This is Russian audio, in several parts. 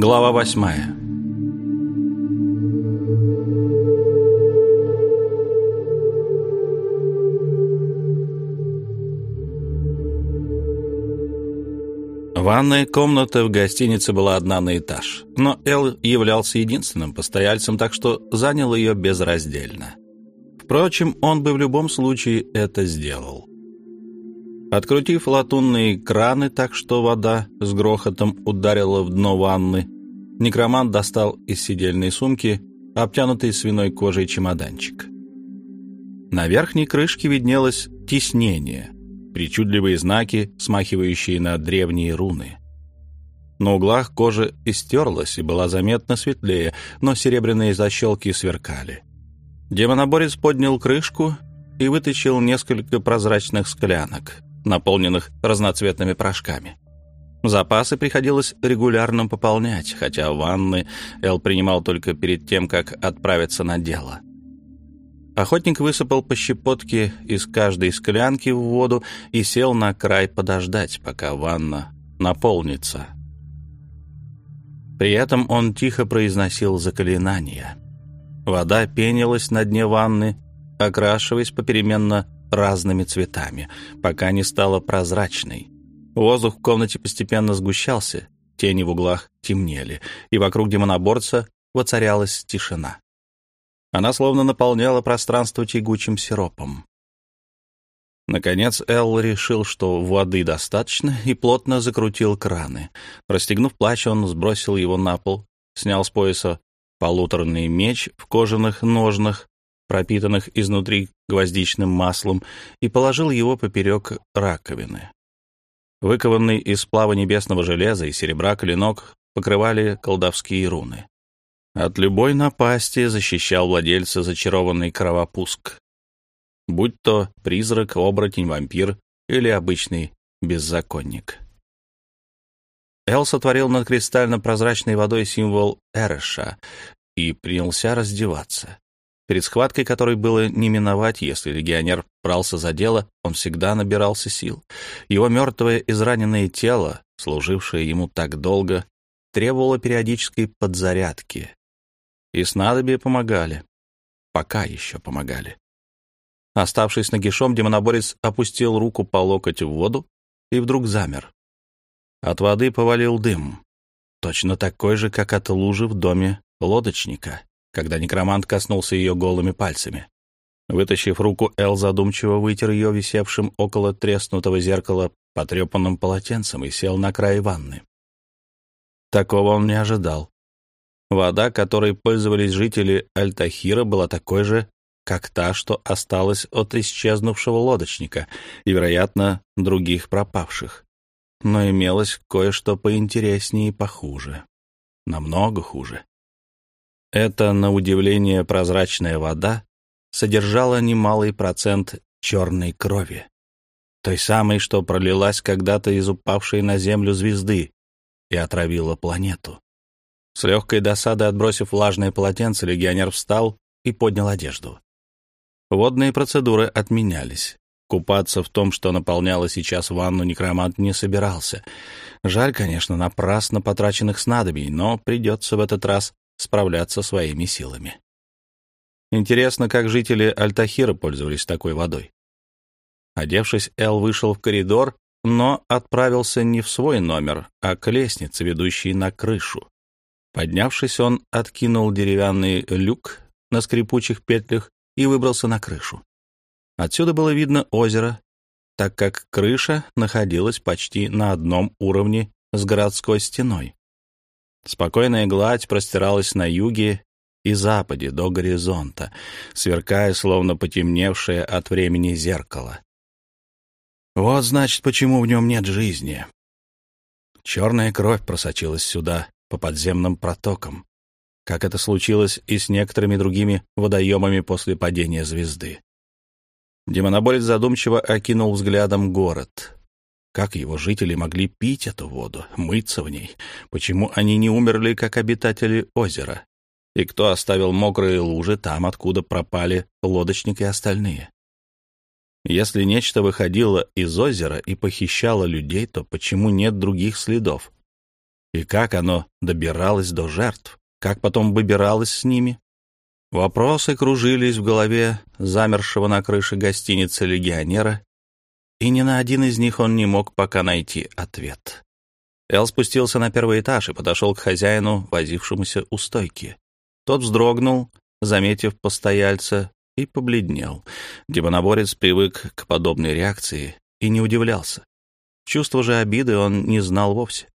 Глава восьмая Ванная комната в гостинице была одна на этаж, но Эл являлся единственным постояльцем, так что занял ее безраздельно. Впрочем, он бы в любом случае это сделал. Открутив латунные краны так, что вода с грохотом ударила в дно ванны, некромант достал из сидельной сумки обтянутый свиной кожей чемоданчик. На верхней крышке виднелось тиснение, причудливые знаки, смахивающие на древние руны. На углах кожа истерлась и была заметно светлее, но серебряные защелки сверкали. Демоноборец поднял крышку и вытащил несколько прозрачных склянок, наполненных разноцветными порошками. Запасы приходилось регулярно пополнять, хотя ванны Эл принимал только перед тем, как отправиться на дело. Охотник высыпал по щепотке из каждой склянки в воду и сел на край подождать, пока ванна наполнится. При этом он тихо произносил заклинания. Вода пенилась на дне ванны, окрашиваясь попеременно разными цветами, пока не стала прозрачной. Воздух в комнате постепенно сгущался, тени в углах темнели, и вокруг демоноборца воцарялась тишина. Она словно наполняла пространство тягучим сиропом. Наконец Эл решил, что воды достаточно, и плотно закрутил краны. Расстегнув плащ, он сбросил его на пол, снял с пояса полуторный меч в кожаных ножнах, пропитанных изнутри гвоздичным маслом, и положил его поперек раковины. Выкованный из сплава небесного железа и серебра клинок покрывали колдовские руны. От любой напасти защищал владельца зачарованный кровопуск. Будь то призрак, оборотень, вампир или обычный беззаконник. Эл сотворил над кристально-прозрачной водой символ Эреша и принялся раздеваться. Перед схваткой, которой было не миновать, если легионер брался за дело, он всегда набирался сил. Его мертвое израненное тело, служившее ему так долго, требовало периодической подзарядки. И снадобья помогали. Пока еще помогали. Оставшись нагишом, демоноборец опустил руку по локоть в воду и вдруг замер. От воды повалил дым, точно такой же, как от лужи в доме лодочника когда некромант коснулся ее голыми пальцами. Вытащив руку, Эл задумчиво вытер ее висевшим около треснутого зеркала потрепанным полотенцем и сел на край ванны. Такого он не ожидал. Вода, которой пользовались жители Альтахира, была такой же, как та, что осталась от исчезнувшего лодочника и, вероятно, других пропавших. Но имелось кое-что поинтереснее и похуже. Намного хуже. Эта, на удивление, прозрачная вода содержала немалый процент черной крови, той самой, что пролилась когда-то из упавшей на землю звезды и отравила планету. С легкой досадой отбросив влажное полотенце, легионер встал и поднял одежду. Водные процедуры отменялись. Купаться в том, что наполняло сейчас ванну, некромант не собирался. Жаль, конечно, напрасно потраченных снадобий, но придется в этот раз справляться своими силами. Интересно, как жители Альтахира пользовались такой водой. Одевшись, Эл вышел в коридор, но отправился не в свой номер, а к лестнице, ведущей на крышу. Поднявшись, он откинул деревянный люк на скрипучих петлях и выбрался на крышу. Отсюда было видно озеро, так как крыша находилась почти на одном уровне с городской стеной. Спокойная гладь простиралась на юге и западе до горизонта, сверкая, словно потемневшее от времени зеркало. Вот, значит, почему в нем нет жизни. Черная кровь просочилась сюда по подземным протокам, как это случилось и с некоторыми другими водоемами после падения звезды. Демоноборец задумчиво окинул взглядом город. Как его жители могли пить эту воду, мыться в ней? Почему они не умерли, как обитатели озера? И кто оставил мокрые лужи там, откуда пропали лодочник и остальные? Если нечто выходило из озера и похищало людей, то почему нет других следов? И как оно добиралось до жертв? Как потом выбиралось с ними? Вопросы кружились в голове замершего на крыше гостиницы легионера, и ни на один из них он не мог пока найти ответ. Эл спустился на первый этаж и подошел к хозяину, возившемуся у стойки. Тот вздрогнул, заметив постояльца, и побледнел. Демоноборец привык к подобной реакции и не удивлялся. Чувство же обиды он не знал вовсе.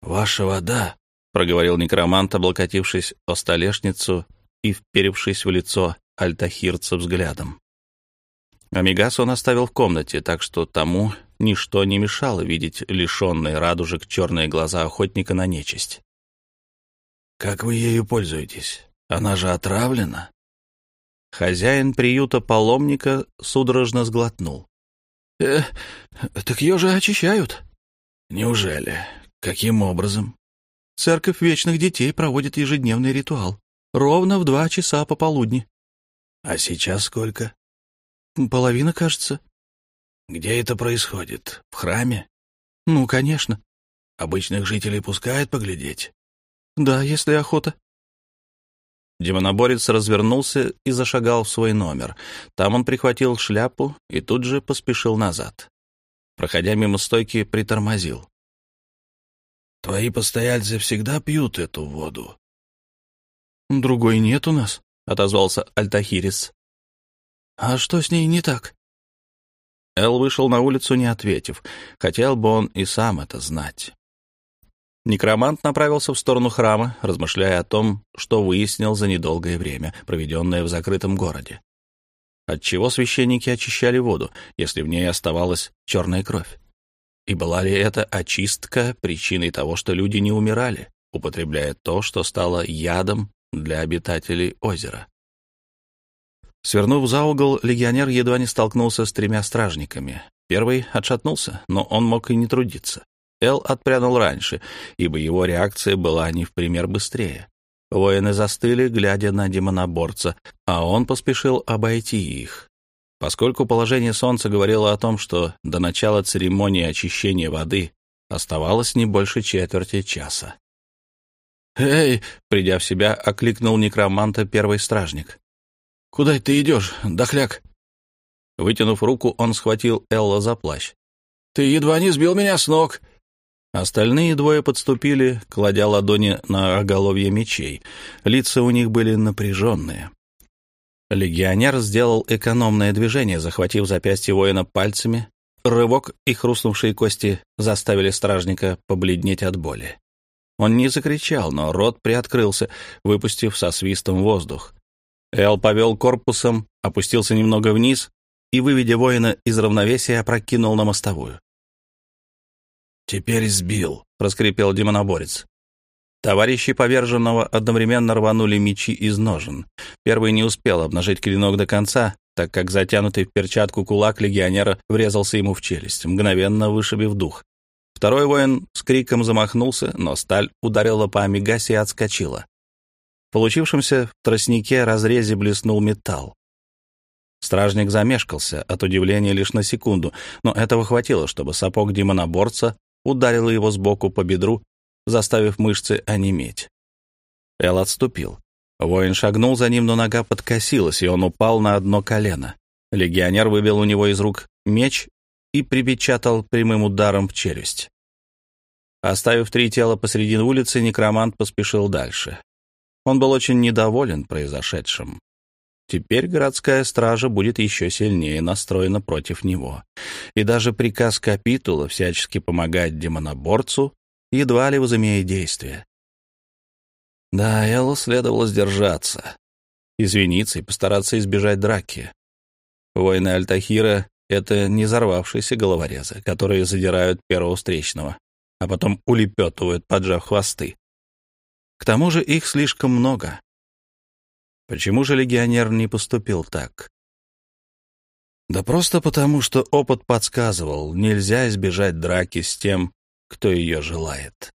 «Ваша вода», — проговорил некромант, облокотившись о столешницу и вперевшись в лицо альтахирца взглядом. Амигас он оставил в комнате, так что тому ничто не мешало видеть лишенные радужек черные глаза охотника на нечисть. «Как вы ею пользуетесь? Она же отравлена?» Хозяин приюта паломника судорожно сглотнул. «Э, так ее же очищают». «Неужели? Каким образом?» «Церковь Вечных Детей проводит ежедневный ритуал. Ровно в два часа пополудни». «А сейчас сколько?» «Половина, кажется». «Где это происходит? В храме?» «Ну, конечно». «Обычных жителей пускают поглядеть?» «Да, если охота». Демоноборец развернулся и зашагал в свой номер. Там он прихватил шляпу и тут же поспешил назад. Проходя мимо стойки, притормозил. «Твои постояльцы всегда пьют эту воду?» «Другой нет у нас», — отозвался Альтахирис. «А что с ней не так?» Эл вышел на улицу, не ответив. Хотел бы он и сам это знать. Некромант направился в сторону храма, размышляя о том, что выяснил за недолгое время, проведенное в закрытом городе. Отчего священники очищали воду, если в ней оставалась черная кровь? И была ли эта очистка причиной того, что люди не умирали, употребляя то, что стало ядом для обитателей озера? Свернув за угол, легионер едва не столкнулся с тремя стражниками. Первый отшатнулся, но он мог и не трудиться. Эл отпрянул раньше, ибо его реакция была не в пример быстрее. Воины застыли, глядя на демоноборца, а он поспешил обойти их. Поскольку положение солнца говорило о том, что до начала церемонии очищения воды оставалось не больше четверти часа. «Эй!» — придя в себя, окликнул некроманта первый стражник. «Куда ты идешь, дохляк?» Вытянув руку, он схватил Элла за плащ. «Ты едва не сбил меня с ног!» Остальные двое подступили, кладя ладони на оголовье мечей. Лица у них были напряженные. Легионер сделал экономное движение, захватив запястье воина пальцами. Рывок и хрустнувшие кости заставили стражника побледнеть от боли. Он не закричал, но рот приоткрылся, выпустив со свистом воздух. Эл повел корпусом, опустился немного вниз и, выведя воина из равновесия, опрокинул на мостовую. «Теперь сбил», — проскрипел демоноборец. Товарищи поверженного одновременно рванули мечи из ножен. Первый не успел обнажить клинок до конца, так как затянутый в перчатку кулак легионера врезался ему в челюсть, мгновенно вышибив дух. Второй воин с криком замахнулся, но сталь ударила по амигасе и отскочила. Получившемся в тростнике разрезе блеснул металл. Стражник замешкался от удивления лишь на секунду, но этого хватило, чтобы сапог демоноборца ударила его сбоку по бедру, заставив мышцы онеметь. Эл отступил. Воин шагнул за ним, но нога подкосилась, и он упал на одно колено. Легионер выбил у него из рук меч и припечатал прямым ударом в челюсть. Оставив три тела посреди улицы, некромант поспешил дальше. Он был очень недоволен произошедшим. Теперь городская стража будет еще сильнее настроена против него. И даже приказ капитула всячески помогать демоноборцу едва ли возымеет действие. Да, Эллу следовало сдержаться, извиниться и постараться избежать драки. Воины Альтахира — это не взорвавшиеся головорезы, которые задирают первого встречного, а потом улепетывают, поджав хвосты. К тому же их слишком много, Почему же легионер не поступил так? Да просто потому, что опыт подсказывал, нельзя избежать драки с тем, кто ее желает.